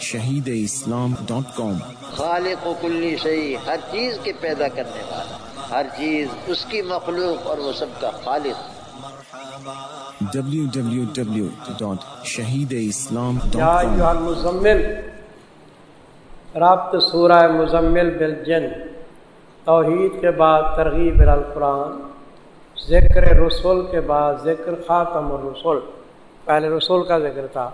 شہید اسلام ڈاٹ کام۔ خالق و کلی شہی ہر چیز کے پیدا کرنے والا ہر چیز اس کی مخلوق اور وہ سب کا خالق۔ www.shahideislam.com رابط سورہ مزمل بالجن توحید کے بعد ترغیب القرآن ذکر رسول کے بعد ذکر خاتم الرسول۔ پہلے رسول کا ذکر تھا۔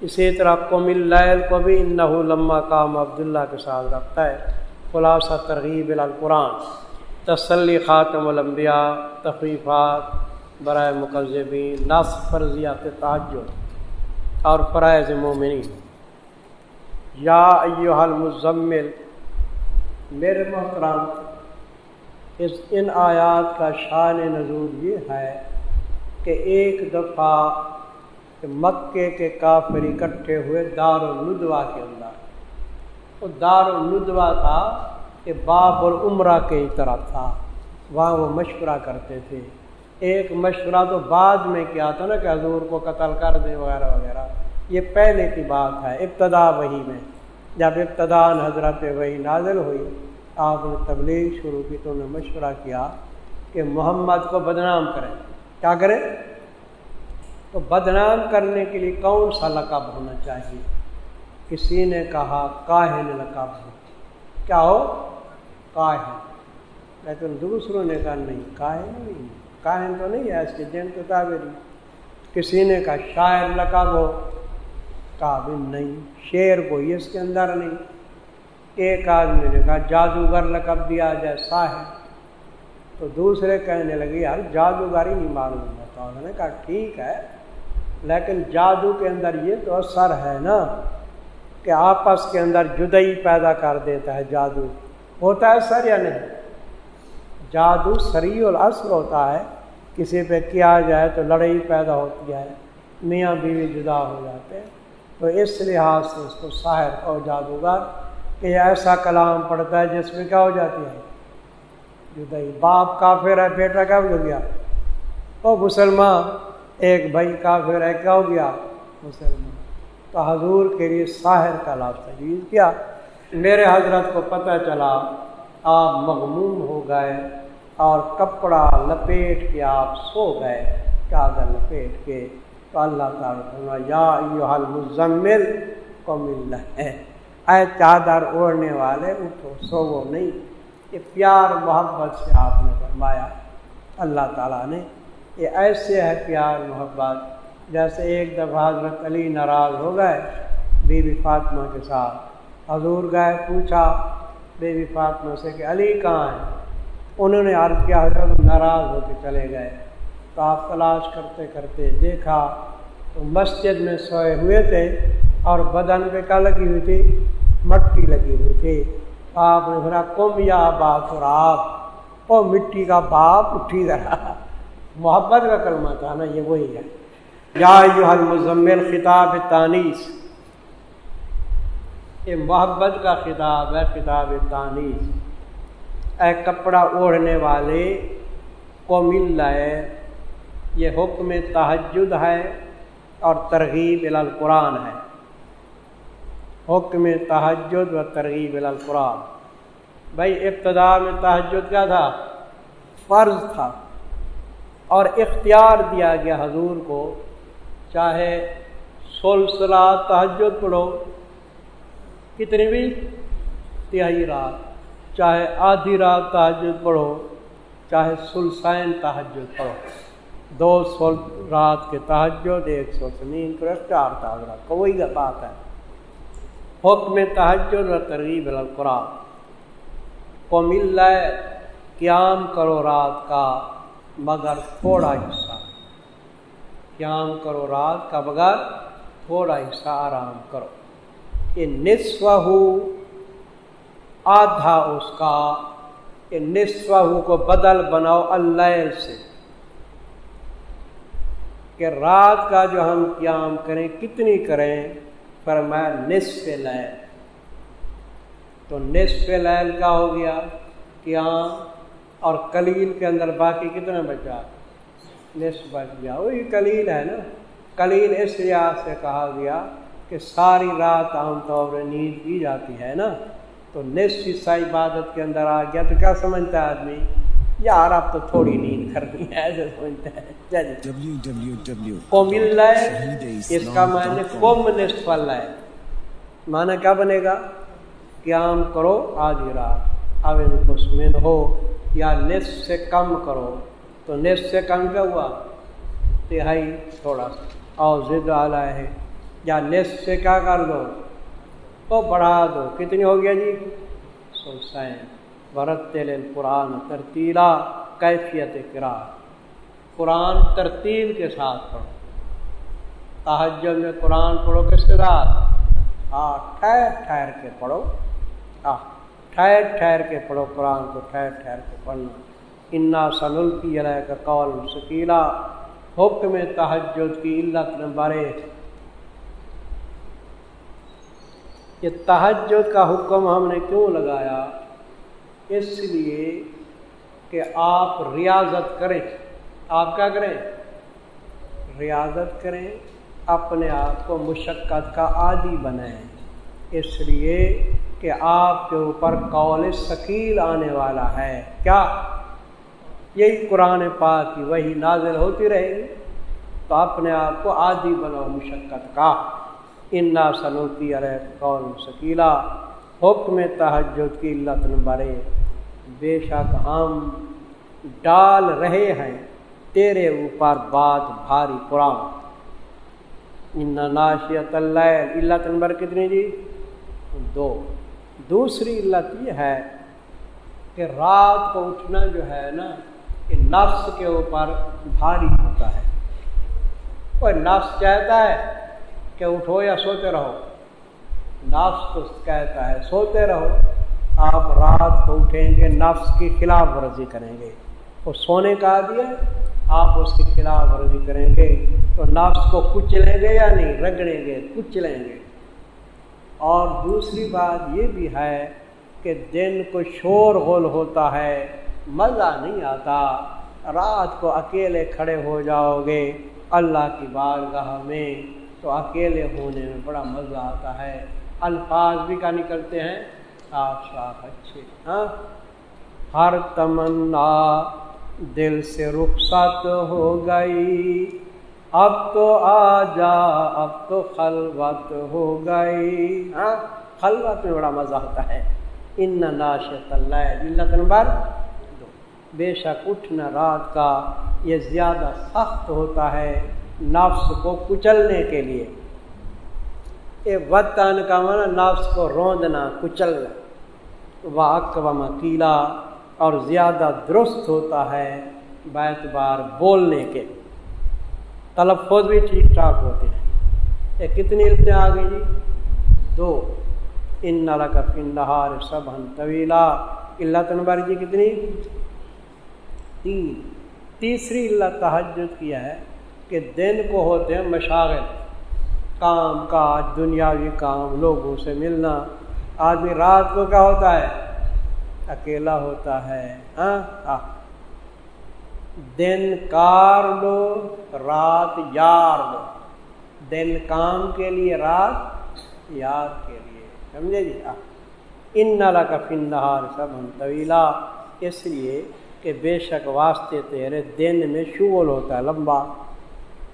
اسی طرح قوم اللیل کو بھی انہ لما کام عبداللہ کے ساتھ رکھتا ہے۔ خلاصہ ترغیب القرآن، تسلی خاتم الانبیاء تخریفات برائے مقذبین نصف فرضیات تعجب اور فرائض مومنی یا ایوہ المزمل، میرے محترم، اس ان آیات کا شان نزول یہ ہے کہ ایک دفعہ مکے کے کافر اکٹھے ہوئے دار الدوا کے اندر۔ وہ دار الدوا تھا کہ باب اور عمرہ کے طرح تھا۔ وہاں وہ مشورہ کرتے تھے۔ ایک مشورہ تو بعد میں کیا تھا نا کہ حضور کو قتل کر دیں وغیرہ وغیرہ۔ یہ پہلے کی بات ہے، ابتدا وہی میں۔ جب ابتدا حضرت وہی نازل ہوئی، آپ نے تبلیغ شروع کی تو انہوں نے مشورہ کیا کہ محمد کو بدنام کریں۔ کیا کریں؟ تو بدنام کرنے کے لیے کون سا لقب ہونا چاہیے؟ کسی نے کہا کاہن لقب ہو کیا ہو؟ کاہن۔ لیکن دوسروں نے کہا نہیں، کاہن نہیں۔ کاہن تو نہیں ہے، اس کے جن کتابیں کسی نے کہا شاعر لقب ہو۔ کہا بھی نہیں، شعر کوئی اس کے اندر نہیں۔ ایک آدمی نے کہا جادوگر لقب دیا جائے صاحب تو دوسرے کہنے لگے، یار جادوگر ہی نہیں معلوم ہوتا۔ انہوں نے کہا ٹھیک ہے لیکن جادو کے اندر یہ تو اثر ہے نا کہ آپس کے اندر جدئی پیدا کر دیتا ہے جادو، ہوتا ہے سر یا نہیں؟ جادو سری الاثر ہوتا ہے، کسی پہ کیا جائے تو لڑائی پیدا ہوتی ہے، میاں بیوی جدا ہو جاتے ہیں۔ تو اس لحاظ سے اس کو شاعر اور جادوگر کہ ایسا کلام پڑتا ہے جس میں کیا ہو جاتی ہے؟ جدئی باپ کافر ہے، بیٹا کیا ہو گیا؟ او مسلمان ایک بھائی کافر ہے، کیا ہو گیا؟ مسلمان۔ تو حضور کے لیے ساحر کا لفظ تجویز کیا۔ میرے حضرت کو پتہ چلا، آپ مغموم ہو گئے اور کپڑا لپیٹ کے آپ سو گئے، چادر لپیٹ کے۔ تو اللہ تعالیٰ یا مزمل کو مل رہا ہے، اے چادر اوڑھنے والے، اٹھو سو وہ نہیں۔ یہ پیار محبت سے آپ نے فرمایا۔ اللہ تعالیٰ نے یہ ایسے ہے پیار محبت، جیسے ایک دفعہ حضرت علی ناراض ہو گئے بی بی فاطمہ کے ساتھ۔ حضور گئے، پوچھا بی بی فاطمہ سے کہ علی کہاں ہے انہوں نے عرض کیا حضرت ناراض ہو کے چلے گئے۔ تو آپ تلاش کرتے کرتے دیکھا تو مسجد میں سوئے ہوئے تھے اور بدن پہ کیا لگی ہوئی تھی؟ مٹی لگی ہوئی تھی۔ آپ نے پھر کم یا باپ اور آپ؟ او مٹی کا باپ، اٹھی رہا محبت کا کلمہ تھا نا، یہ وہی ہے۔ یا مزمل خطاب تانیس یہ محبت کا خطاب ہے، خطاب تانیس اے کپڑا اوڑھنے والے کو مل رہے یہ حکم تحجد ہے اور ترغیب القرآن ہے۔ حکم تحجد و ترغیب القرآن بھائی، ابتدا میں تحجد کیا تھا؟ فرض تھا۔ اور اختیار دیا گیا حضور کو، چاہے سلسلہ تحجد پڑھو، کتنی بھی تہائی رات، چاہے آدھی رات تحجد پڑھو، چاہے سلسین تحجد پڑھو۔ دو سو رات کے تحجد ایک سو سنین کو اختیار تھا کو وہی بات ہے۔ حکم تحجد و ترغیب القرآن۔ کو مل رہا قیام کرو رات کا۔ مگر تھوڑا حصہ۔ قیام کرو رات کا بغیر تھوڑا حصہ آرام کرو۔ یہ نصف ہو آدھا اس کا، یہ نصف ہو کو بدل بناؤ اللہ سے۔ کہ رات کا جو ہم قیام کریں، کتنی کریں؟ فرمایا نصف لیل۔ تو نصف لیل کا ہو گیا؟ قیام۔ اور کلیل کے اندر باقی کتنا بچا؟ نصف بچ گیا۔ وہی کلیل ہے نا۔ کلیل اس لحاظ سے کہا گیا کہ ساری رات عام طور پر نیند کی جاتی ہے نا۔ تو نصف حصہ عبادت کے اندر آ گیا تو کیا سمجھتا ہے آدمی؟ یار آپ تو تھوڑی نیند کرنی ہے ایسے سمجھتا ہے۔ اللہ اس کا معنی قوم نصف اللہ ہے۔ معنی کیا بنے گا؟ قیام کرو آدھی رات اب ان کو سمن ہو یا نصف سے کم کرو، تو نصف سے کم کیا ہوا؟ تہائی تھوڑا سا۔ اور ضد اعلیٰ ہے یا نصف سے کیا کر دو؟ تو بڑھا دو۔ کتنی ہو گیا جی؟ سو سین برت تیل قرآن ترتیلا، کیفیت کرا قرآن ترتیل کے ساتھ پڑھو۔ تحجل میں قرآن پڑھو کس کے ساتھ؟ ہاں ٹھہر ٹھہر کے پڑھو۔ ہاں ٹھہر ٹھہر کے پڑھو قرآن کو، ٹھہر ٹھہر کے پڑھنا۔ انا سن الفی علیہ کا قول شکیلا حکم تحجد کی علت نمبر ایک یہ تحجد کا حکم ہم نے کیوں لگایا؟ اس لیے کہ آپ ریاضت کریں۔ آپ کیا کریں؟ ریاضت کریں، اپنے آپ کو مشقت کا عادی بنائیں۔ اس لیے کہ آپ کے اوپر قول ثقیل آنے والا ہے۔ کیا؟ یہی قرآن پاک کی وہی نازل ہوتی رہے گی؟ تو اپنے آپ کو عادی بناؤ مشقت کا۔ انا سنوتی ارے قول شکیلا حکم تحجد کی علت نمبر بے شک ہم ڈال رہے ہیں۔ تیرے اوپر بات بھاری قرآن۔ ان ناشیت اللہ علت نمبر کتنی جی؟ دو۔ دوسری علت یہ ہے کہ رات کو اٹھنا جو ہے نا، کہ نفس کے اوپر بھاری ہوتا ہے۔ کوئی نفس چاہتا ہے کہ اٹھو یا سوتے رہو۔ نفس تو کہتا ہے سوتے رہو۔ آپ رات کو اٹھیں گے، نفس کی خلاف ورزی کریں گے۔ وہ سونے کا دیا آپ اس کی خلاف ورزی کریں گے۔ تو نفس کو کچلیں گے یا نہیں؟ رگڑیں گے، کچلیں گے۔ اور دوسری بات یہ بھی ہے کہ دن کو شور غول ہوتا ہے، مزہ نہیں آتا۔ رات کو اکیلے کھڑے ہو جاؤ گے اللہ کی بارگاہ میں، تو اکیلے ہونے میں بڑا مزہ آتا ہے۔ الفاظ بھی کا نکلتے ہیں؟ صاف صاف اچھے ہاں؟ ہر تمنا دل سے رخصت ہو گئی۔ اب تو آ جا اب تو خلوت ہو گئی۔ ہاں خلوت میں بڑا مزہ آتا ہے۔ ان ناشت اللہ نمبر دو بے شک اٹھنا رات کا یہ زیادہ سخت ہوتا ہے نفس کو کچلنے کے لیے۔ یہ وطن کا مانا نفس کو روندنا، کچلنا۔ وہ اکبا مکیلا اور زیادہ درست ہوتا ہے بیت بار بولنے کے۔ تلفظ بھی ٹھیک ٹھاک ہوتے ہیں۔ یہ کتنی علتیں آ گئی جی؟ دو۔ ان نالا کا پنڈہار سب ہن طویلا۔ علت نمبر جی کتنی؟ تین۔ تیسری اللہ تحجد کیا ہے کہ دن کو ہوتے ہیں مشاغل۔ کام کاج دنیاوی کام لوگوں سے ملنا۔ آدمی رات کو کیا ہوتا ہے؟ اکیلا ہوتا ہے۔ ہاں, ہاں۔ دن کار لو، رات یار لو۔ دن کام کے لیے، رات یار کے لیے۔ سمجھے جی؟ ان نالا کا فنہار سب ہم طویلا اس لیے کہ بے شک واسطے تیرے دن میں شغل ہوتا ہے، لمبا۔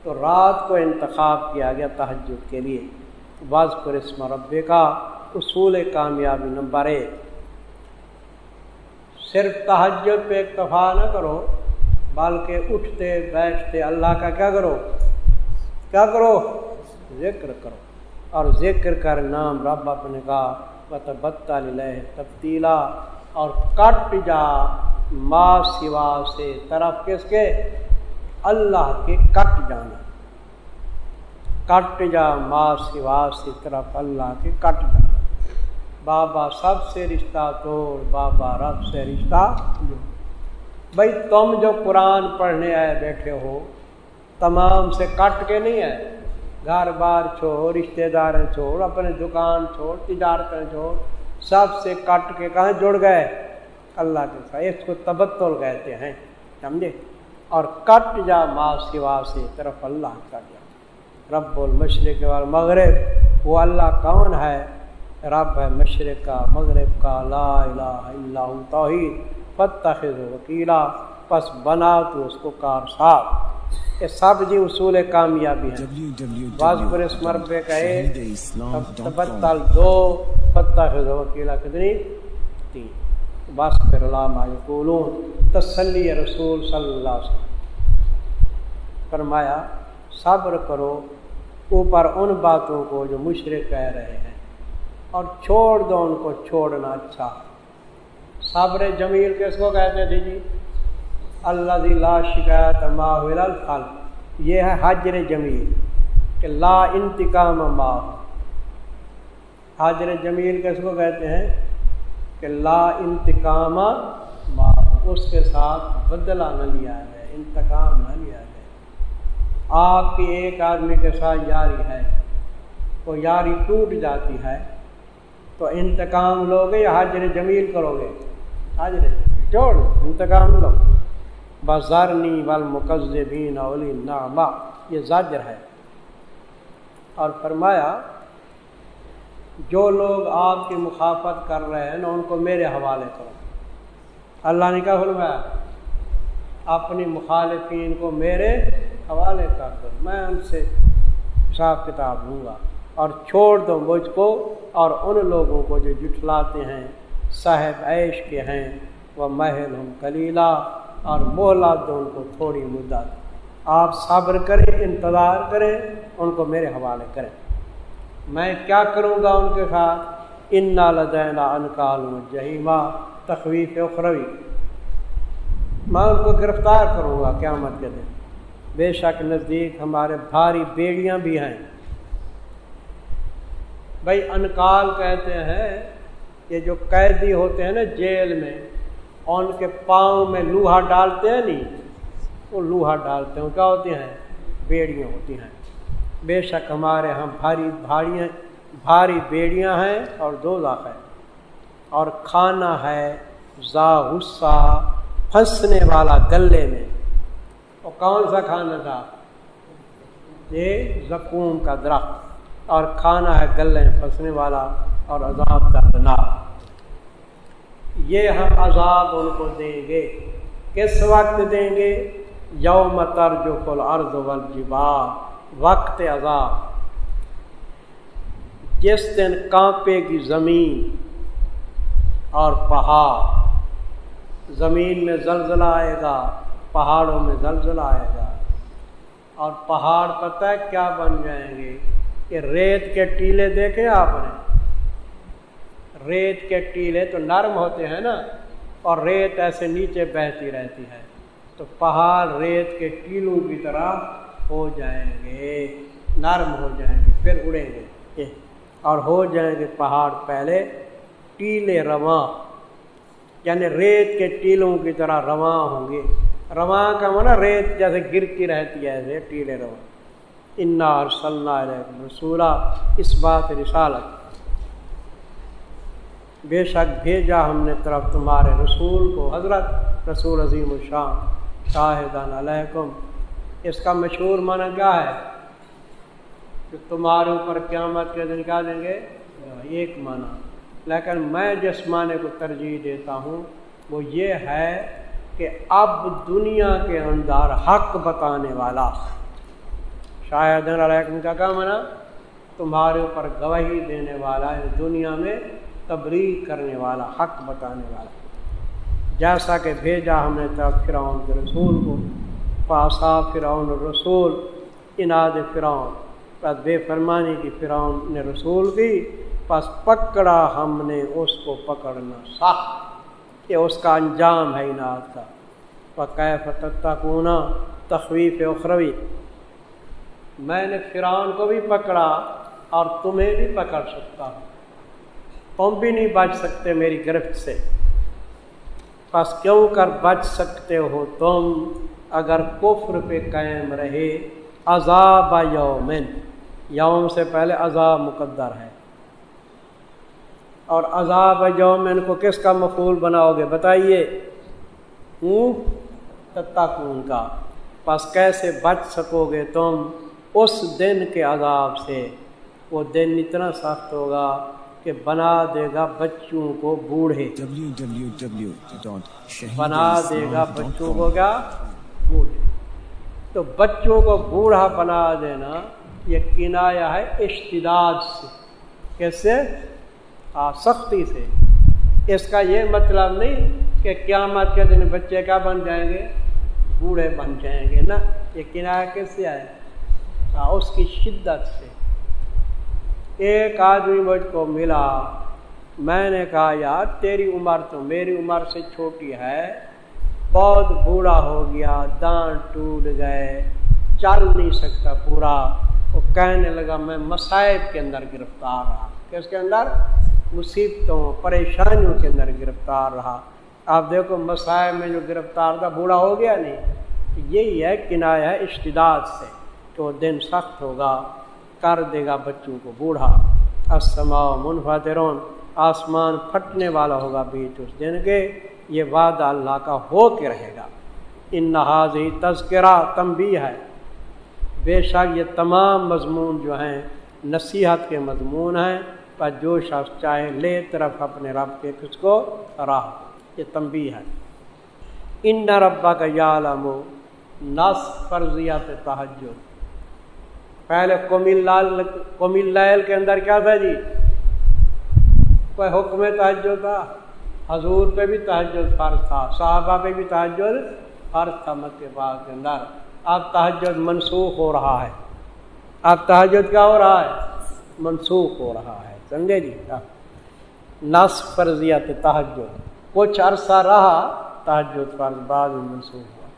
تو رات کو انتخاب کیا گیا تہجد کے لیے۔ بعض پر اسم ربے کا اصول کامیابی نمبر ایک۔ صرف تہجد پہ اکتفا نہ کرو۔ بلکہ اٹھتے بیٹھتے اللہ کا کیا کرو؟ کیا کرو؟ ذکر کرو۔ اور ذکر کر نام رب اپنے کا بتا تبدیلا اور کٹ جا۔ ماں سوا سے طرف کس کے؟ اللہ کے کٹ جانا۔ کٹ جا ماں سوا سی طرف اللہ کے کٹ جانا۔ بابا سب سے رشتہ توڑ، بابا رب سے رشتہ جوڑ۔ بھائی تم جو قرآن پڑھنے آئے بیٹھے ہو، تمام سے کٹ کے نہیں ہے گھر بار چھوڑ رشتے دار چھوڑ، اپنے دکان چھوڑ تجارتیں چھوڑ، سب سے کٹ کے کہاں جڑ گئے؟ اللہ کے ساتھ اس کو تبتل کہتے ہیں، سمجھے؟ اور کٹ جا ماں سوا سے طرف اللہ کا جا رب المشرق والمغرب، وہ اللہ کون ہے؟ رب ہے مشرق کا، مغرب کا، لا الہ الا توحید۔ فتح وکیلا پس بنا تو اس کو کار صاحب یہ سب جی اصول کامیابی ہیں۔ بعض پر اس مربے کہے تبتل دو فتح وکیلا کتنی؟ تین۔ بس پھر علامہ یقولون۔ تسلی رسول صلی اللہ علیہ وسلم۔ فرمایا صبر کرو اوپر ان باتوں کو جو مشرق کہہ رہے ہیں اور چھوڑ دو ان کو چھوڑنا اچھا۔ صبر جمیل کس کو کہتے تھے جی،, جی اللہ دی لا شکایت ماحول الفل یہ ہے حجر جمیل، کہ لا انتقام ماہ حاجر جمیل کس کو کہتے ہیں؟ کہ لا انتقام ماہ اس کے ساتھ بدلہ نہ لیا جائے، انتقام نہ لیا جائے۔ آپ کی ایک آدمی کے ساتھ یاری ہے، وہ یاری ٹوٹ جاتی ہے، تو انتقام لوگے یا حاجر جمیل کرو گے؟ حاجر جوڑ، انتقام لو۔ بزرنی اولی نامہ یہ زاجر ہے۔ اور فرمایا، جو لوگ آپ کی مخافت کر رہے ہیں نا ان کو میرے حوالے کرو۔ اللہ نے کہا فرمایا؟ اپنی مخالفین کو میرے حوالے کر دو۔ میں ان سے حساب کتاب لوں گا۔ اور چھوڑ دو مجھ کو اور ان لوگوں کو جو جٹلاتے ہیں۔ صاحب عیش کے ہیں، وہ محل ہوں کلیلہ اور مہلات دو ان کو تھوڑی مدت آپ صبر کریں، انتظار کریں، ان کو میرے حوالے کریں۔ میں کیا کروں گا ان کے ساتھ؟ ان لدینہ انکال جہیمہ تخویف اخروی۔ میں ان کو گرفتار کروں گا قیامت کے دن۔ بے شک نزدیک ہمارے بھاری بیڑیاں بھی ہیں۔ بھائی انکال کہتے ہیں یہ جو قیدی ہوتے ہیں نا جیل میں، ان کے پاؤں میں لوہا ڈالتے ہیں نہیں، وہ لوہا ڈالتے ہیں کیا ہوتی ہیں؟ بیڑیاں ہوتی ہیں۔ بے شک ہمارے ہاں بھاری بھاری بھاری بیڑیاں ہیں اور دو لاکھ ہے اور کھانا ہے زا غصہ، پھنسنے والا گلے میں۔ اور کون سا کھانا تھا؟ یہ زکوم کا درخت۔ اور کھانا ہے گلے میں پھنسنے والا اور عذاب کا بنا یہ ہم عذاب ان کو دیں گے۔ کس وقت دیں گے؟ یوم تر جو کل وقت عذاب۔ جس دن کانپے گی زمین اور پہاڑ۔ زمین میں زلزلہ آئے گا، پہاڑوں میں زلزلہ آئے گا۔ اور پہاڑ پتہ ہے کیا بن جائیں گے؟ کہ ریت کے ٹیلے دیکھے آپ نے؟ ریت کے ٹیلے تو نرم ہوتے ہیں نا، اور ریت ایسے نیچے بہتی رہتی ہے۔ تو پہاڑ ریت کے ٹیلوں کی طرح ہو جائیں گے، نرم ہو جائیں گے، پھر اڑیں گے۔ اور ہو جائیں گے پہاڑ پہلے ٹیلے رواں یعنی ریت کے ٹیلوں کی طرح رواں ہوں گے۔ رواں کا مانا ریت جیسے گرتی رہتی ہے، ایسے ٹیلے رواں۔ انا اور صلی رسولہ اس بات رسالت بے شک بھیجا ہم نے طرف تمہارے رسول کو، حضرت رسول عظیم الشام شاہدان علیکم۔ اس کا مشہور معنی کیا ہے؟ کہ تمہارے اوپر قیامت کے دن کیا دیں گے؟ ایک معنی۔ لیکن میں جس معنی کو ترجیح دیتا ہوں، وہ یہ ہے کہ اب دنیا کے اندر حق بتانے والا شاید علیکم کا کیا مانا تمہارے اوپر گواہی دینے والا ہے دنیا میں تبریک کرنے والا، حق بتانے والا۔ جیسا کہ بھیجا ہم نے تب فرعون کے رسول کو، پاسا فرعون رسول اناد فرعون۔ پس بے فرمانی کی فرعون نے رسول کی پس پکڑا ہم نے اس کو پکڑنا سخت یہ اس کا انجام ہے انعد کا۔ پکے فتح کونا تخویف اخروی۔ میں نے فرعون کو بھی پکڑا اور تمہیں بھی پکڑ سکتا ہوں۔ تم بھی نہیں بچ سکتے میری گرفت سے۔ پس کیوں کر بچ سکتے ہو تم اگر کفر پہ قائم رہے؟ عذاب یومن۔ یوم سے پہلے عذاب مقدر ہے۔ اور عذاب یومن کو کس کا مقول بناؤ گے؟ بتائیے۔ تتاکون کا۔ پس کیسے بچ سکو گے تم اس دن کے عذاب سے؟ وہ دن اتنا سخت ہوگا کہ بنا دے گا بچوں کو بوڑھے۔ بنا دے گا بچوں کو کیا؟ بوڑھے۔ تو بچوں کو بوڑھا بنا دینا یہ کنایا ہے اشتداد سے۔ کیسے؟ ہاں سختی سے۔ اس کا یہ مطلب نہیں کہ قیامت کے دن بچے کیا بن جائیں گے؟ بوڑھے بن جائیں گے نا۔ یہ کنایا کیسے آئے اس کی شدت سے۔ ایک آدمی مجھ کو ملا۔ میں نے کہا، یار، تیری عمر تو میری عمر سے چھوٹی ہے۔ بہت بوڑھا ہو گیا دانت ٹوٹ گئے، چل نہیں سکتا پورا۔ وہ کہنے لگا، میں مسائب کے اندر گرفتار رہا۔ کس کے اندر؟ مصیبتوں، پریشانیوں کے اندر گرفتار رہا۔ آپ دیکھو مسائب میں جو گرفتار تھا، بوڑھا ہو گیا نہیں۔ یہی ہے کنایا ہے اشتداد سے۔ کہ وہ دن سخت ہوگا۔ کر دے گا بچوں کو، بوڑھا۔ اسما منفاترون آسمان پھٹنے والا ہوگا بیچ اس دن کے۔ یہ وعدہ اللہ کا ہو کے رہے گا۔ ان نہاز ہی تذکرہ تمبی ہے۔ بے شک یہ تمام مضمون جو ہیں، نصیحت کے مضمون ہیں۔ پر جو شخص چاہے، لے طرف اپنے رب کے کس کو راہ۔ یہ تمبی ہے۔ ان نہ ربا کا یا علم نس فرضیات تحجد پہلے قومی لال قومی لال کے اندر کیا تھا جی؟ کوئی حکم تحجد تھا؟ حضور پہ بھی تحجد فرض تھا، صحابہ پہ بھی تحجد فرض تھا مت کے بعد کے اندر۔ اب تحجد منسوخ ہو رہا ہے۔ اب تحجد کیا ہو رہا ہے؟ منسوخ ہو رہا ہے، سمجھے جی؟ نس فرضیت تحجد۔ کچھ عرصہ رہا، تحجد فرض بعد میں منسوخ ہوا۔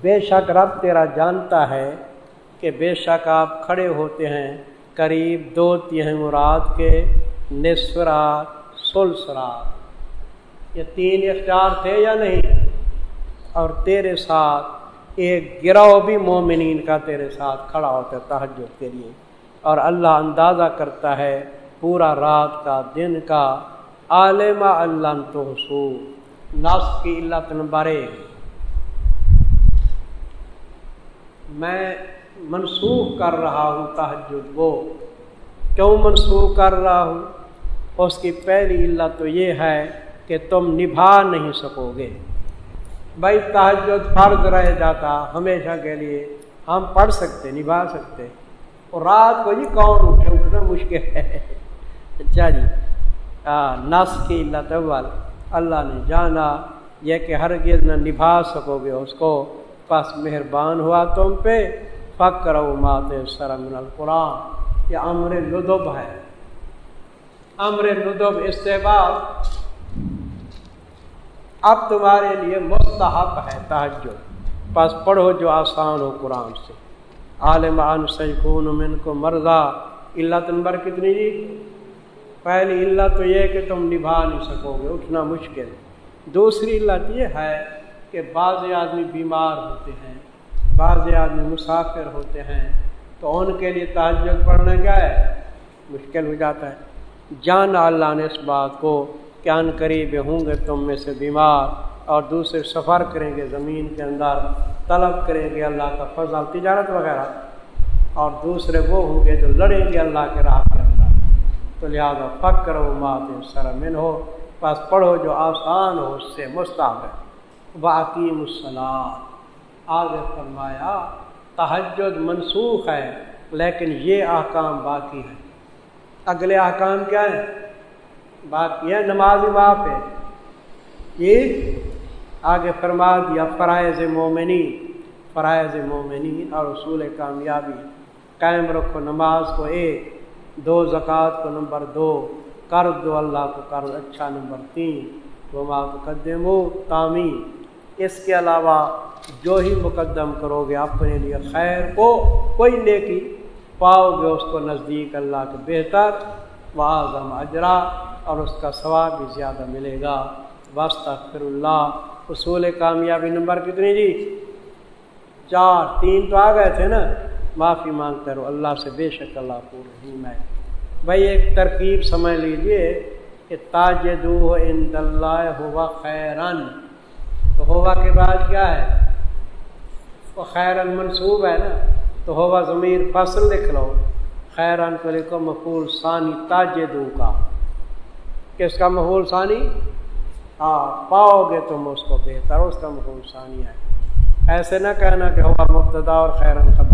بے شک رب تیرا جانتا ہے کہ بے شک آپ کھڑے ہوتے ہیں، قریب دو تین مراد کے نصفرات سلسرات یہ تین اختیار تھے یا نہیں؟ اور تیرے ساتھ، ایک گروہ بھی مومنین کا تیرے ساتھ کھڑا ہوتا ہے تحجد کے لیے۔ اور اللہ اندازہ کرتا ہے پورا رات کا، دن کا۔ عالمہ اللہ تو نس کی علت نمبر ایک۔ میں منسوخ کر رہا ہوں تحجد وہ۔ کیوں منسوخ کر رہا ہوں؟ اس کی پہلی علت تو یہ ہے کہ تم نبھا نہیں سکو گے بھائی تحجد فرض رہ جاتا، ہمیشہ کے لیے ہم پڑھ سکتے، نبھا سکتے۔ اور رات کو جی کون اٹھے؟ اٹھنا مشکل ہے۔ اچھا جی۔ نس کی علت اول۔ اللہ نے جانا یہ کہ ہرگز نہ نبھا سکو گے اس کو۔ پس مہربان ہوا تم پہ۔ فکر مات سرمن القرآن، یہ امر لدب ہے۔ امر لدب اس سے بعد اب تمہارے لیے مستحب ہے تحجد پس پڑھو جو آسان ہو قرآن سے۔ عالم عن سیکون من کو مرضا۔ علت نمبر کتنی جی؟ پہلی علت تو یہ کہ تم نبھا نہیں سکو گے اٹھنا مشکل۔ دوسری علت یہ ہے کہ بعض آدمی بیمار ہوتے ہیں۔ بعض آدمی مسافر ہوتے ہیں تو ان کے لیے تعجب پڑھنا کیا ہے مشکل ہو جاتا ہے۔ جان اللہ نے اس بات کو کیان قریب ہوں گے تم میں سے بیمار اور دوسرے سفر کریں گے، زمین کے اندر طلب کریں گے اللہ کا فضل، تجارت وغیرہ۔ اور دوسرے وہ ہوں گے جو لڑیں گے اللہ کے راہ کے اندر۔ تو لہٰذا فکر و مات سرمن ہو بس پڑھو جو آسان ہو، اس سے مستعد باقی مسلح آگے فرمایا تحجد منسوخ ہے، لیکن یہ احکام باقی ہے اگلے احکام کیا ہے باقی ہے نماز معاف ہے۔ یہ آگے فرما دیا، فرائض مومنی فرائض مومنی اور اصول کامیابی۔ قائم رکھو، نماز کو ایک، دو، زکوٰۃ کو نمبر دو، قرض دو، اللہ کو قرض اچھا نمبر تین۔ وہ مقدم و تعمیر اس کے علاوہ جو ہی مقدم کرو گے اپنے لیے خیر کو، کوئی نیکی پاؤ گے اس کو نزدیک اللہ کے بہتر و اعظم اجرا اور اس کا ثواب بھی زیادہ ملے گا۔ واسطہ فر اللہ۔ اصول کامیابی نمبر کتنی جی؟ چار، تین تو آ گئے تھے نا۔ معافی مانگتے رہو۔ اللہ سے بے شک اللہ کو رحیم ہے۔ بھائی ایک ترکیب سمجھ لیجیے کہ تاج دو ان ہوا خیرن۔ تو ہوا کے بعد کیا ہے؟ وہ خیر المنصوب ہے نا؟ تو ہوا ضمیر فصل لکھ لو خیران کو لکھو مفول ثانی تاجدو کا۔ کس کا مفول ثانی؟ ہاں پاؤ گے تم اس کو بہتر، اس کا مفول ثانی ہے۔ ایسے نہ کہنا کہ ہوا مبتدا اور خیران خبر۔